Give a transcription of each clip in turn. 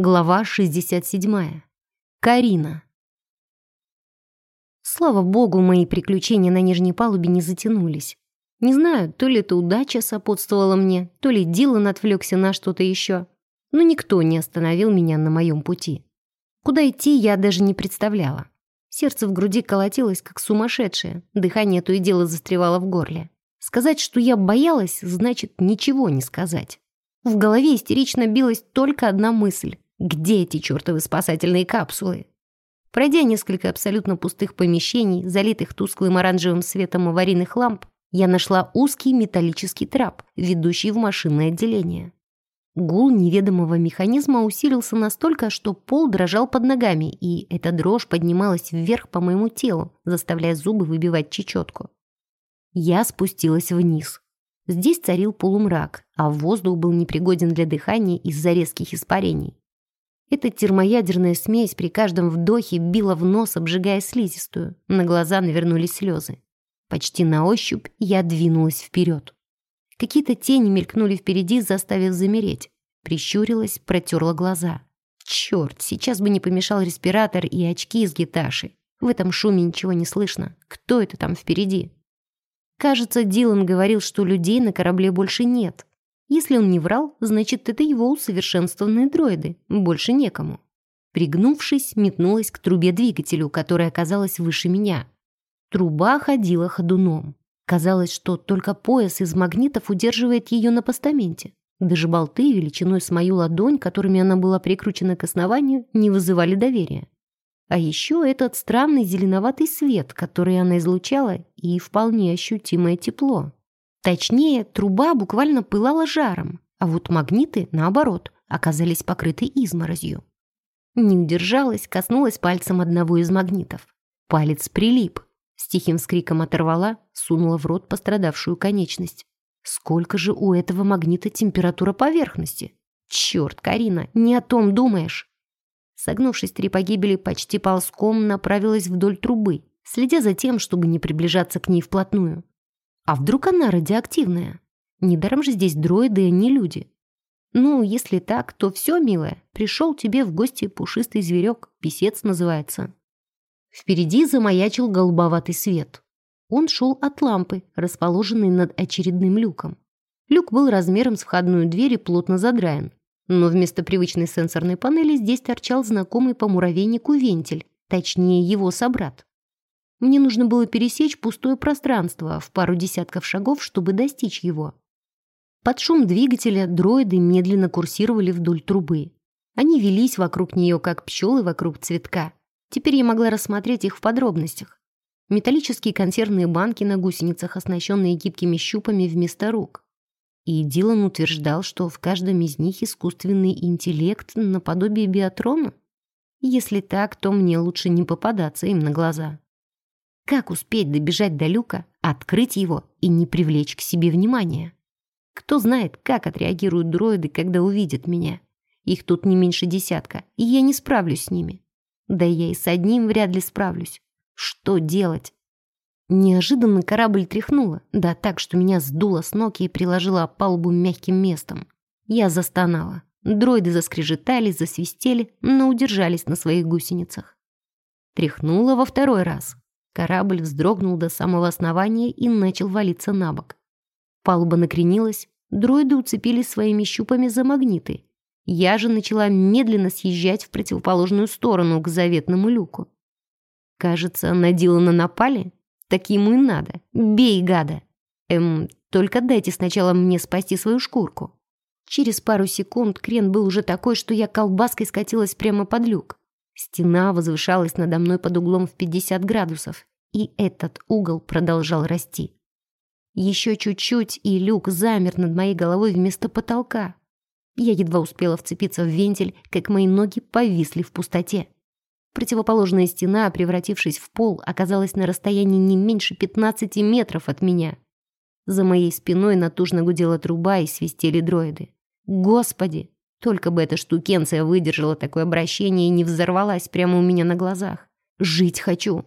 Глава 67. Карина. Слава богу, мои приключения на нижней палубе не затянулись. Не знаю, то ли это удача сопутствовала мне, то ли Дилан отвлекся на что-то еще. Но никто не остановил меня на моем пути. Куда идти, я даже не представляла. Сердце в груди колотилось, как сумасшедшее, дыхание то и дело застревало в горле. Сказать, что я боялась, значит ничего не сказать. В голове истерично билась только одна мысль. Где эти чертовы спасательные капсулы? Пройдя несколько абсолютно пустых помещений, залитых тусклым оранжевым светом аварийных ламп, я нашла узкий металлический трап, ведущий в машинное отделение. Гул неведомого механизма усилился настолько, что пол дрожал под ногами, и эта дрожь поднималась вверх по моему телу, заставляя зубы выбивать чечетку. Я спустилась вниз. Здесь царил полумрак, а воздух был непригоден для дыхания из-за резких испарений. Эта термоядерная смесь при каждом вдохе била в нос, обжигая слизистую. На глаза навернулись слезы. Почти на ощупь я двинулась вперед. Какие-то тени мелькнули впереди, заставив замереть. Прищурилась, протерла глаза. Черт, сейчас бы не помешал респиратор и очки из гиташи. В этом шуме ничего не слышно. Кто это там впереди? Кажется, Дилан говорил, что людей на корабле больше нет. Если он не врал, значит, это его усовершенствованные дроиды. Больше некому. Пригнувшись, метнулась к трубе двигателю, которая оказалась выше меня. Труба ходила ходуном. Казалось, что только пояс из магнитов удерживает ее на постаменте. Даже болты величиной с мою ладонь, которыми она была прикручена к основанию, не вызывали доверия. А еще этот странный зеленоватый свет, который она излучала, и вполне ощутимое тепло. Точнее, труба буквально пылала жаром, а вот магниты, наоборот, оказались покрыты изморозью. Не удержалась, коснулась пальцем одного из магнитов. Палец прилип. С тихим скриком оторвала, сунула в рот пострадавшую конечность. Сколько же у этого магнита температура поверхности? Черт, Карина, не о том думаешь. Согнувшись три погибели, почти ползком направилась вдоль трубы, следя за тем, чтобы не приближаться к ней вплотную. А вдруг она радиоактивная? Недаром же здесь дроиды, а не люди. Ну, если так, то все, милая, пришел тебе в гости пушистый зверек, писец называется. Впереди замаячил голубоватый свет. Он шел от лампы, расположенной над очередным люком. Люк был размером с входную дверь и плотно задраен. Но вместо привычной сенсорной панели здесь торчал знакомый по муравейнику вентиль, точнее его собрат. Мне нужно было пересечь пустое пространство в пару десятков шагов, чтобы достичь его. Под шум двигателя дроиды медленно курсировали вдоль трубы. Они велись вокруг нее, как пчелы вокруг цветка. Теперь я могла рассмотреть их в подробностях. Металлические консервные банки на гусеницах, оснащенные гибкими щупами вместо рук. И Дилан утверждал, что в каждом из них искусственный интеллект наподобие биатрона. Если так, то мне лучше не попадаться им на глаза. Как успеть добежать до люка, открыть его и не привлечь к себе внимания? Кто знает, как отреагируют дроиды, когда увидят меня. Их тут не меньше десятка, и я не справлюсь с ними. Да я и с одним вряд ли справлюсь. Что делать? Неожиданно корабль тряхнуло, да так, что меня сдуло с ног и приложило палубу мягким местом. Я застонала. Дроиды заскрежетали, засвистели, но удержались на своих гусеницах. Тряхнуло во второй раз. Корабль вздрогнул до самого основания и начал валиться на бок. Палуба накренилась, дроиды уцепились своими щупами за магниты. Я же начала медленно съезжать в противоположную сторону к заветному люку. Кажется, на Дилана напали? Так ему и надо. Бей, гада. Эм, только дайте сначала мне спасти свою шкурку. Через пару секунд крен был уже такой, что я колбаской скатилась прямо под люк. Стена возвышалась надо мной под углом в 50 градусов, и этот угол продолжал расти. Еще чуть-чуть, и люк замер над моей головой вместо потолка. Я едва успела вцепиться в вентиль, как мои ноги повисли в пустоте. Противоположная стена, превратившись в пол, оказалась на расстоянии не меньше 15 метров от меня. За моей спиной натужно гудела труба и свистели дроиды. Господи! Только бы эта штукенция выдержала такое обращение и не взорвалась прямо у меня на глазах. Жить хочу.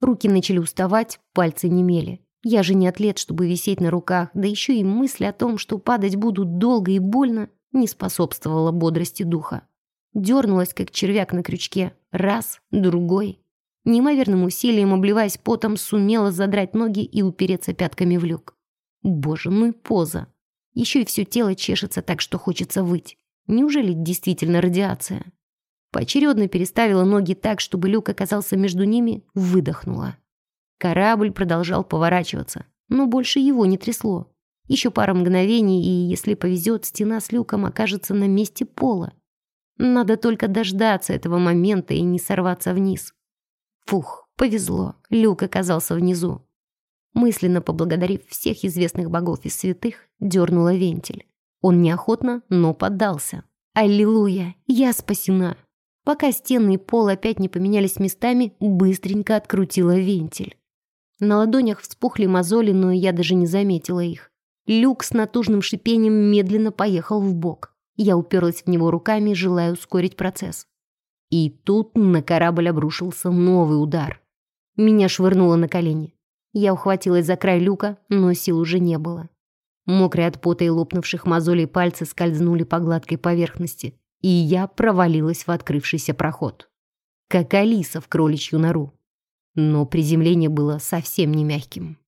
Руки начали уставать, пальцы немели. Я же не атлет, чтобы висеть на руках, да еще и мысль о том, что падать буду долго и больно, не способствовала бодрости духа. Дернулась, как червяк на крючке. Раз, другой. Неимоверным усилием, обливаясь потом, сумела задрать ноги и упереться пятками в люк. Боже, ну и поза. Еще и все тело чешется так, что хочется выть. Неужели действительно радиация? Поочередно переставила ноги так, чтобы люк оказался между ними, выдохнула. Корабль продолжал поворачиваться, но больше его не трясло. Еще пара мгновений, и, если повезет, стена с люком окажется на месте пола. Надо только дождаться этого момента и не сорваться вниз. Фух, повезло, люк оказался внизу. Мысленно поблагодарив всех известных богов и святых, дернула вентиль. Он неохотно, но поддался. Аллилуйя, я спасена. Пока стены и пол опять не поменялись местами, быстренько открутила вентиль. На ладонях вспухли мозоли, но я даже не заметила их. Люк с натужным шипением медленно поехал в бок. Я уперлась в него руками, желая ускорить процесс. И тут на корабль обрушился новый удар. Меня швырнуло на колени. Я ухватилась за край люка, но сил уже не было. Мокрые от пота и лопнувших мозолей пальцы скользнули по гладкой поверхности, и я провалилась в открывшийся проход. Как Алиса в кроличью нору. Но приземление было совсем не мягким.